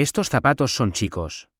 Estos zapatos son chicos.